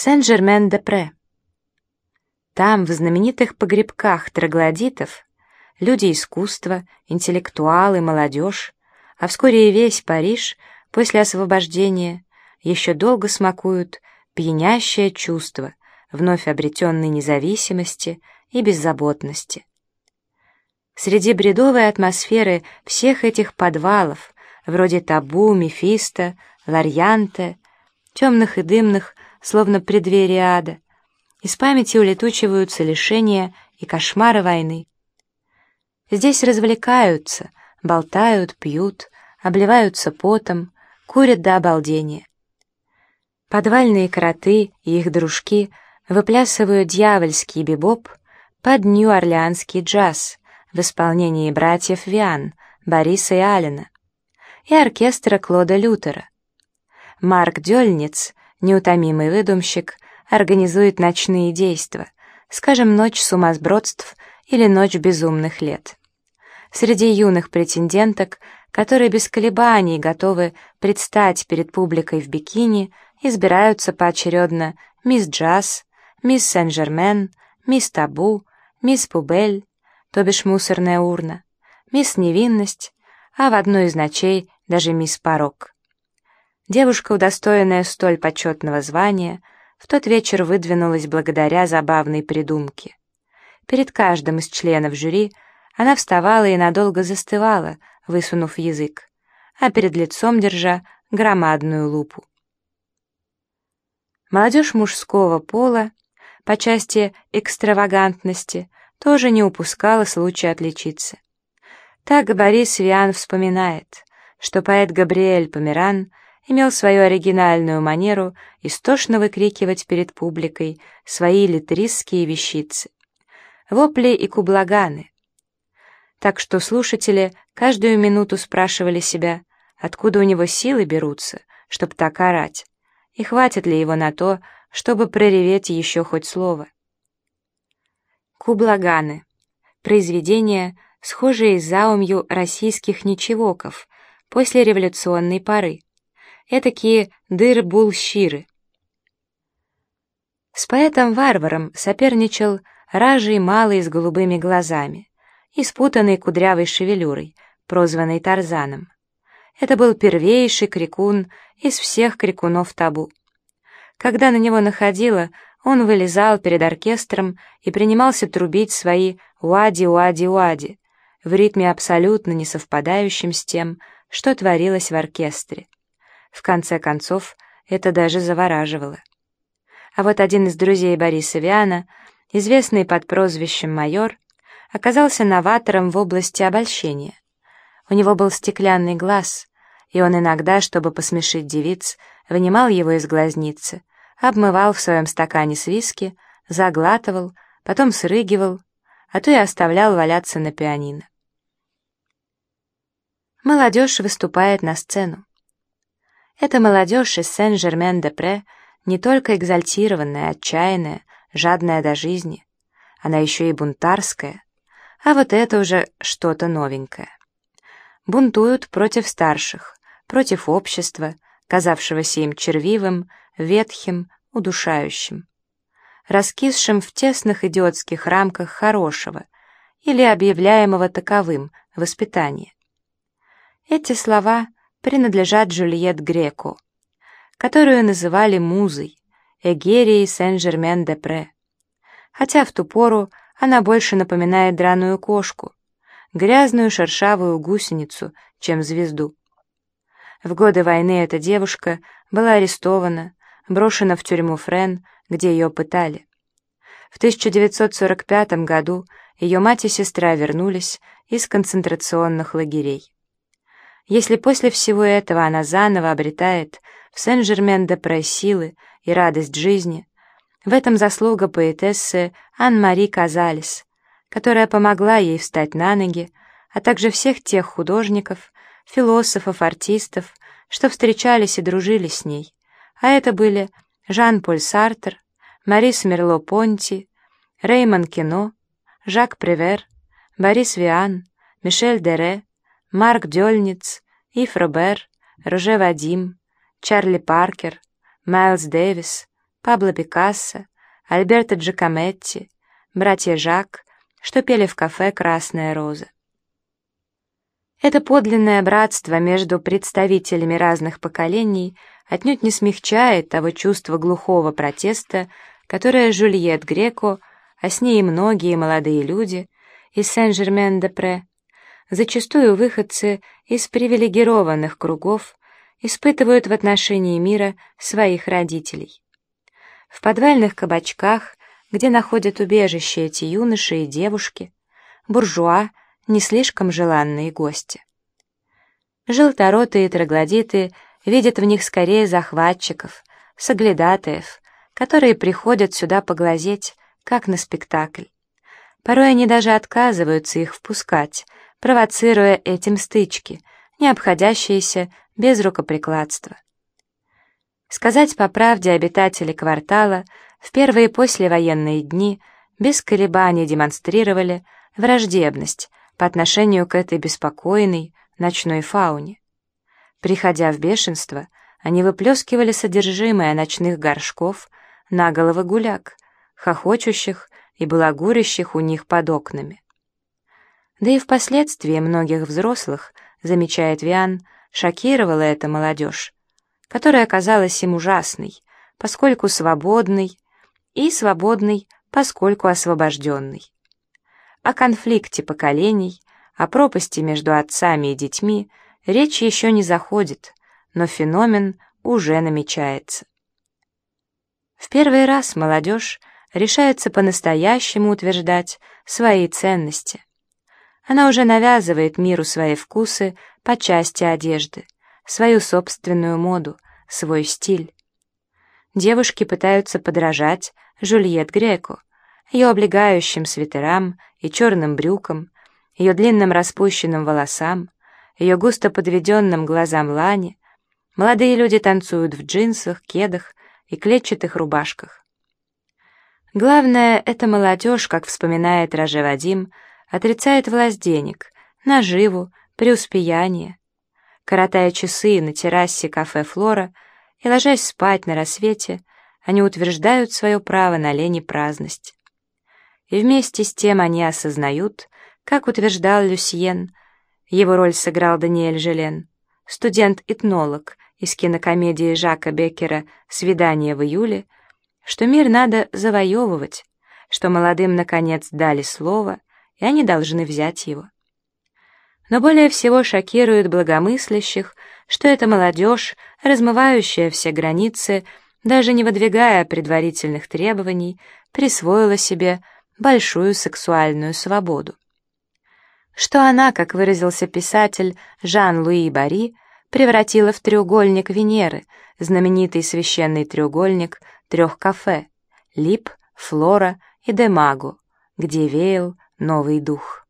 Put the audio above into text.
Сен-Жермен-де-Пре. Там, в знаменитых погребках троглодитов, люди искусства, интеллектуалы, молодежь, а вскоре и весь Париж после освобождения еще долго смакуют пьянящее чувство вновь обретенной независимости и беззаботности. Среди бредовой атмосферы всех этих подвалов, вроде табу, мефисто, ларьянте, темных и дымных, словно преддверие ада. Из памяти улетучиваются лишения и кошмары войны. Здесь развлекаются, болтают, пьют, обливаются потом, курят до обалдения. Подвальные кроты и их дружки выплясывают дьявольский бибоп под нью-орлеанский джаз в исполнении братьев Виан, Бориса и Алина, и оркестра Клода Лютера. Марк Дёльниц неутомимый выдумщик, организует ночные действия, скажем, ночь сумасбродств или ночь безумных лет. Среди юных претенденток, которые без колебаний готовы предстать перед публикой в бикини, избираются поочередно мисс Джаз, мисс Сен-Жермен, мисс Табу, мисс Пубель, то бишь мусорная урна, мисс Невинность, а в одну из ночей даже мисс Порок. Девушка, удостоенная столь почетного звания, в тот вечер выдвинулась благодаря забавной придумке. Перед каждым из членов жюри она вставала и надолго застывала, высунув язык, а перед лицом держа громадную лупу. Молодежь мужского пола по части экстравагантности тоже не упускала случая отличиться. Так Борис Виан вспоминает, что поэт Габриэль Померан — имел свою оригинальную манеру истошно выкрикивать перед публикой свои литрисские вещицы, вопли и кублаганы. Так что слушатели каждую минуту спрашивали себя, откуда у него силы берутся, чтобы так орать, и хватит ли его на то, чтобы прореветь еще хоть слово. Кублаганы. Произведения, схожие с заумью российских ничевоков после революционной поры этакие дыр-булщиры. С поэтом-варваром соперничал ражий малый с голубыми глазами и спутанный кудрявой шевелюрой, прозванный Тарзаном. Это был первейший крикун из всех крикунов табу. Когда на него находило, он вылезал перед оркестром и принимался трубить свои «уади-уади-уади» в ритме абсолютно не совпадающем с тем, что творилось в оркестре. В конце концов, это даже завораживало. А вот один из друзей Бориса Виана, известный под прозвищем «Майор», оказался новатором в области обольщения. У него был стеклянный глаз, и он иногда, чтобы посмешить девиц, вынимал его из глазницы, обмывал в своем стакане с виски, заглатывал, потом срыгивал, а то и оставлял валяться на пианино. Молодежь выступает на сцену. Эта молодежь из Сен-Жермен-де-Пре не только экзальтированная, отчаянная, жадная до жизни, она еще и бунтарская, а вот это уже что-то новенькое. Бунтуют против старших, против общества, казавшегося им червивым, ветхим, удушающим, раскисшим в тесных идиотских рамках хорошего или объявляемого таковым воспитания. Эти слова принадлежат Джульет Греко, которую называли музой, Эгерией Сен-Жермен-де-Пре. Хотя в ту пору она больше напоминает драную кошку, грязную шершавую гусеницу, чем звезду. В годы войны эта девушка была арестована, брошена в тюрьму Френ, где ее пытали. В 1945 году ее мать и сестра вернулись из концентрационных лагерей. Если после всего этого она заново обретает в Сен-Жермен-де-Пре силы и радость жизни, в этом заслуга поэтессы Ан-Мари Казалис, которая помогла ей встать на ноги, а также всех тех художников, философов, артистов, что встречались и дружили с ней, а это были Жан-Поль Сартер, Марис Мерло-Понти, Реймон Кино, Жак Превер, Борис Виан, Мишель Дере, Марк Дёльниц, Ив Робер, Роже Вадим, Чарли Паркер, Майлз Дэвис, Пабло Пикассо, Альберто Джакометти, братья Жак, что пели в кафе «Красная роза». Это подлинное братство между представителями разных поколений отнюдь не смягчает того чувства глухого протеста, которое Жюльет Греко, а с ней и многие молодые люди из Сен-Жермен-де-Пре, зачастую выходцы из привилегированных кругов, испытывают в отношении мира своих родителей. В подвальных кабачках, где находят убежище эти юноши и девушки, буржуа — не слишком желанные гости. Желторотые троглодиты видят в них скорее захватчиков, соглядатаев, которые приходят сюда поглазеть, как на спектакль. Порой они даже отказываются их впускать, провоцируя этим стычки, не обходящиеся без рукоприкладства. Сказать по правде, обитатели квартала в первые послевоенные дни без колебаний демонстрировали враждебность по отношению к этой беспокойной ночной фауне. Приходя в бешенство, они выплескивали содержимое ночных горшков на головы гуляк, хохочущих и балагурящих у них под окнами. Да и впоследствии многих взрослых, замечает Виан, шокировала эта молодежь, которая оказалась им ужасной, поскольку свободной, и свободной, поскольку освобожденной о конфликте поколений, о пропасти между отцами и детьми речь еще не заходит, но феномен уже намечается. В первый раз молодежь решается по-настоящему утверждать свои ценности. Она уже навязывает миру свои вкусы по части одежды, свою собственную моду, свой стиль. Девушки пытаются подражать Жюльет Греко, ее облегающим свитерам и черным брюкам, ее длинным распущенным волосам, ее густо подведенным глазам Лани, молодые люди танцуют в джинсах, кедах и клетчатых рубашках. Главное, эта молодежь, как вспоминает Роже Вадим, отрицает власть денег, наживу, преуспеяние. Коротая часы на террасе кафе «Флора» и ложась спать на рассвете, они утверждают свое право на лень и праздность и вместе с тем они осознают, как утверждал Люсьен, его роль сыграл Даниэль Желен, студент-этнолог из кинокомедии Жака Беккера «Свидание в июле», что мир надо завоевывать, что молодым, наконец, дали слово, и они должны взять его. Но более всего шокирует благомыслящих, что эта молодежь, размывающая все границы, даже не выдвигая предварительных требований, присвоила себе большую сексуальную свободу. Что она, как выразился писатель Жан-Луи Бари, превратила в треугольник Венеры, знаменитый священный треугольник трех кафе — Лип, Флора и Демагу, где веял новый дух.